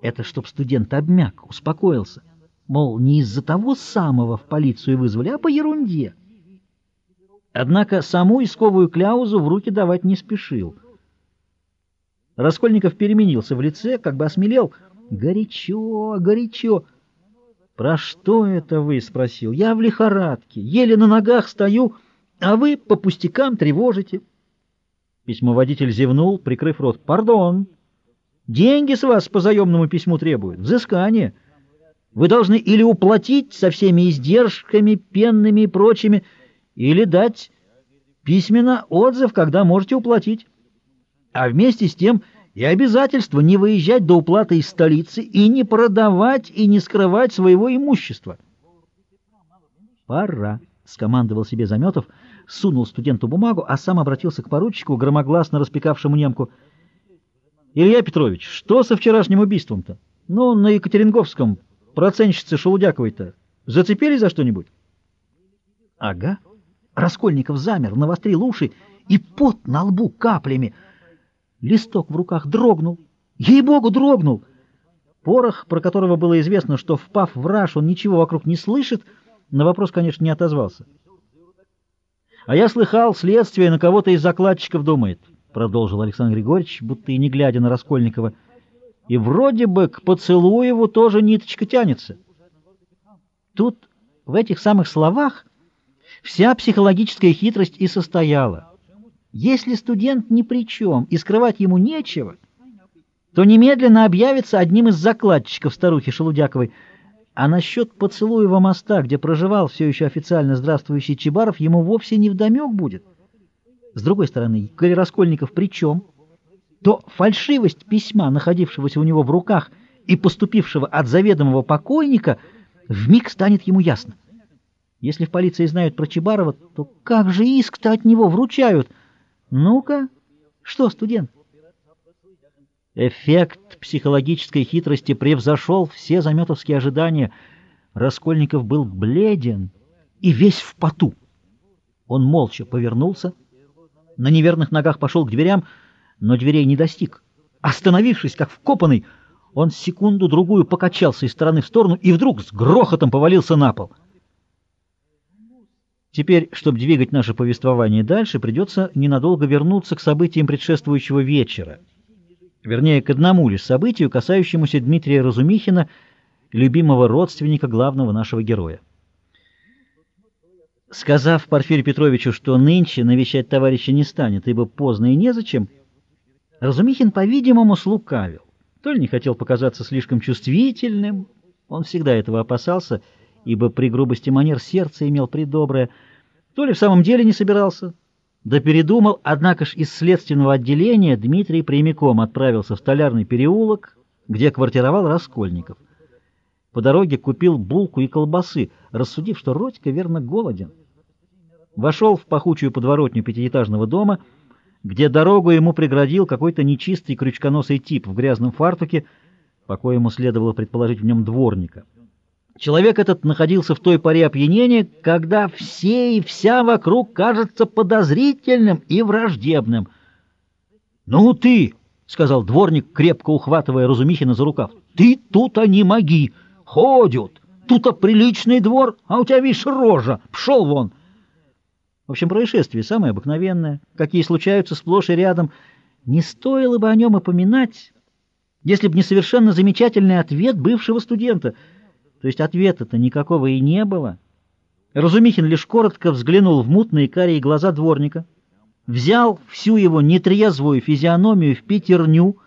Это чтоб студент обмяк, успокоился. Мол, не из-за того самого в полицию вызвали, а по ерунде. Однако саму исковую кляузу в руки давать не спешил. Раскольников переменился в лице, как бы осмелел. «Горячо, горячо!» «Про что это вы?» — спросил. «Я в лихорадке, еле на ногах стою, а вы по пустякам тревожите». Письмоводитель зевнул, прикрыв рот. «Пардон, деньги с вас по заемному письму требуют, взыскание. Вы должны или уплатить со всеми издержками, пенными и прочими, или дать письменно отзыв, когда можете уплатить. А вместе с тем и обязательство не выезжать до уплаты из столицы и не продавать и не скрывать своего имущества. «Пора», — скомандовал себе Заметов, сунул студенту бумагу, а сам обратился к поручику, громогласно распекавшему немку. «Илья Петрович, что со вчерашним убийством-то? Ну, на Екатеринговском, проценщицы Шелудяковой-то. Зацепили за что-нибудь?» «Ага». Раскольников замер, навострил уши, и пот на лбу каплями. Листок в руках дрогнул. Ей-богу, дрогнул! Порох, про которого было известно, что, впав в раж, он ничего вокруг не слышит, на вопрос, конечно, не отозвался. «А я слыхал, следствие на кого-то из закладчиков думает», — продолжил Александр Григорьевич, будто и не глядя на Раскольникова. «И вроде бы к поцелуеву тоже ниточка тянется». Тут, в этих самых словах, Вся психологическая хитрость и состояла. Если студент ни при чем и скрывать ему нечего, то немедленно объявится одним из закладчиков старухи Шелудяковой. А насчет поцелуева моста, где проживал все еще официально здравствующий Чебаров, ему вовсе не вдомек будет. С другой стороны, коли Раскольников при чем, то фальшивость письма, находившегося у него в руках и поступившего от заведомого покойника, вмиг станет ему ясно. Если в полиции знают про Чебарова, то как же иск-то от него вручают? Ну-ка, что, студент? Эффект психологической хитрости превзошел все заметовские ожидания. Раскольников был бледен и весь в поту. Он молча повернулся, на неверных ногах пошел к дверям, но дверей не достиг. Остановившись, как вкопанный, он секунду-другую покачался из стороны в сторону и вдруг с грохотом повалился на пол — Теперь, чтобы двигать наше повествование дальше, придется ненадолго вернуться к событиям предшествующего вечера. Вернее, к одному лишь событию, касающемуся Дмитрия Разумихина, любимого родственника главного нашего героя. Сказав Порфирию Петровичу, что нынче навещать товарища не станет, ибо поздно и незачем, Разумихин, по-видимому, слукавил. То ли не хотел показаться слишком чувствительным, он всегда этого опасался, ибо при грубости манер сердце имел придоброе, то ли в самом деле не собирался, да передумал, однако ж из следственного отделения Дмитрий прямиком отправился в Столярный переулок, где квартировал Раскольников. По дороге купил булку и колбасы, рассудив, что Родька верно голоден. Вошел в пахучую подворотню пятиэтажного дома, где дорогу ему преградил какой-то нечистый крючконосый тип в грязном фартуке, по коему следовало предположить в нем дворника. Человек этот находился в той поре опьянения, когда все и вся вокруг кажется подозрительным и враждебным. «Ну ты!» — сказал дворник, крепко ухватывая Разумихина за рукав. «Ты тут-то не моги! Ходят! Тут-то приличный двор, а у тебя, видишь, рожа! Пшел вон!» В общем, происшествие самое обыкновенное, какие случаются сплошь и рядом. Не стоило бы о нем упоминать, если бы не совершенно замечательный ответ бывшего студента — то есть ответа-то никакого и не было. Разумихин лишь коротко взглянул в мутные карие глаза дворника, взял всю его нетрезвую физиономию в пятерню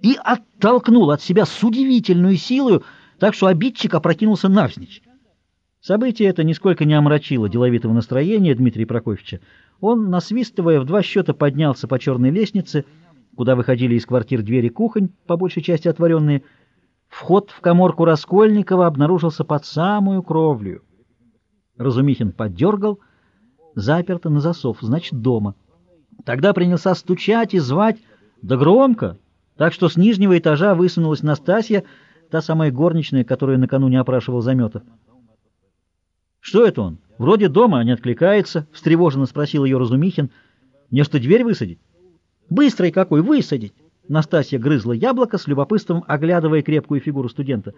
и оттолкнул от себя с удивительной силой, так что обидчик опрокинулся навзничь. Событие это нисколько не омрачило деловитого настроения Дмитрия Прокофьевича. Он, насвистывая, в два счета поднялся по черной лестнице, куда выходили из квартир двери кухонь, по большей части отворенные, Вход в коморку Раскольникова обнаружился под самую кровлю. Разумихин поддергал, заперто на засов, значит, дома. Тогда принялся стучать и звать, да громко, так что с нижнего этажа высунулась Настасья, та самая горничная, которую накануне опрашивал Заметов. «Что это он? Вроде дома, а не откликается», — встревоженно спросил ее Разумихин. «Не что дверь высадить?» «Быстрый какой, высадить! Настасья грызла яблоко с любопытством, оглядывая крепкую фигуру студента.